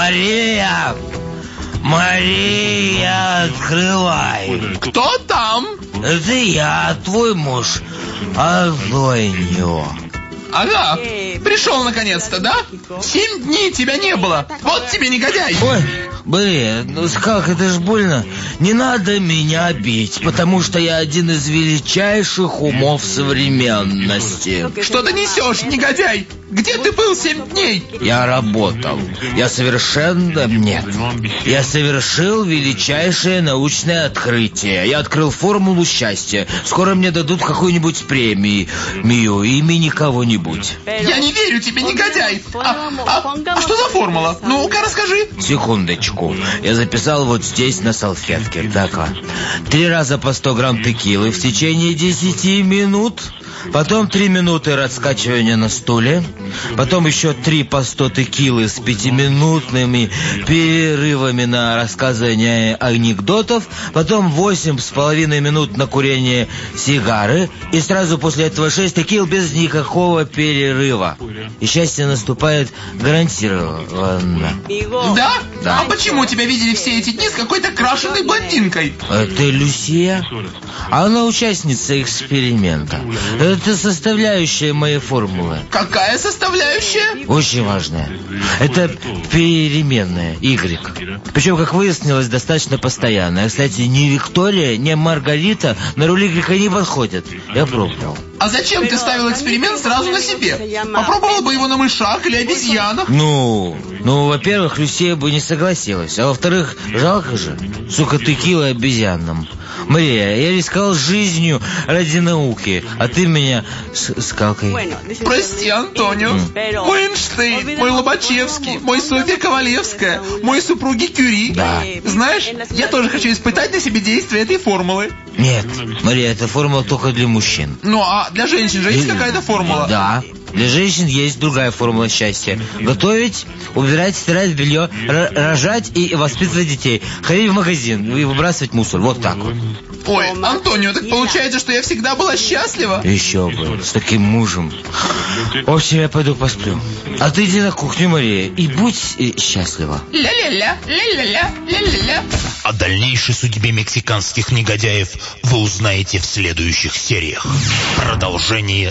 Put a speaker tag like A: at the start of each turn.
A: Мария! Мария, открывай!
B: Кто там?
A: Это я, твой муж, Азоньо.
B: Ага, пришел наконец-то, да? Семь дней тебя не было. Вот тебе негодяй.
A: Ой, блин, ну как, это ж больно. Не надо меня бить, потому что я один из величайших умов современности.
B: Что ты несешь, негодяй? Где ты был семь дней?
A: Я работал. Я совершенно... Нет. Я совершил величайшее научное открытие. Я открыл формулу счастья. Скоро мне дадут какую-нибудь премию. Мию имени кого-нибудь.
B: Я не верю тебе, негодяй. А, а, а что за формула? Ну-ка, расскажи.
A: Секундочку. Я записал вот здесь на салфетке. Так, а. Три раза по 100 грамм текилы в течение 10 минут. Потом три минуты раскачивания на стуле. Потом еще три по 100 текилы с пятиминутными перерывами на рассказывание анекдотов. Потом восемь с половиной минут на курение сигары. И сразу после этого шесть текил без никакого перерыва. И счастье наступает гарантированно.
B: Да?
A: Да.
B: А почему тебя видели все эти дни с какой-то крашеной блондинкой?
A: Это Люсия? Она участница эксперимента. Это составляющая моей формулы.
B: Какая составляющая?
A: Очень важная. Это переменная, Y. Причем, как выяснилось, достаточно постоянная. Кстати, ни Виктория, ни Маргарита на руль Y не подходят. Я пробовал.
B: А зачем ты ставил эксперимент сразу на себе? Попробовала бы его на мышах или обезьянах?
A: Ну, ну, во-первых, Люсия бы не согласилась. А во-вторых, жалко же. Сука, текила обезьянам. Мария, я рисковал жизнью ради науки, а ты меня с скалкой.
B: Прости, Антонио. Мой Эйнштейн, мой Лобачевский, мой Софья Ковалевская, мой супруги Кюри.
A: Да.
B: Знаешь, я тоже хочу испытать на себе действие этой формулы.
A: Нет, Мария, эта формула только для мужчин.
B: Ну, а для женщин же есть какая-то формула?
A: Да. Для женщин есть другая формула счастья. Готовить, убирать, стирать белье, рожать и воспитывать детей. Ходить в магазин и выбрасывать мусор. Вот так вот.
B: Ой, Антонио, так получается, что я всегда была счастлива?
A: Еще бы, с таким мужем. В общем, я пойду посплю. А ты иди на кухню, Мария, и будь э, счастлива.
B: Ля-ля-ля, ля-ля-ля, ля-ля-ля.
C: О дальнейшей судьбе мексиканских негодяев вы узнаете в следующих сериях. Продолжение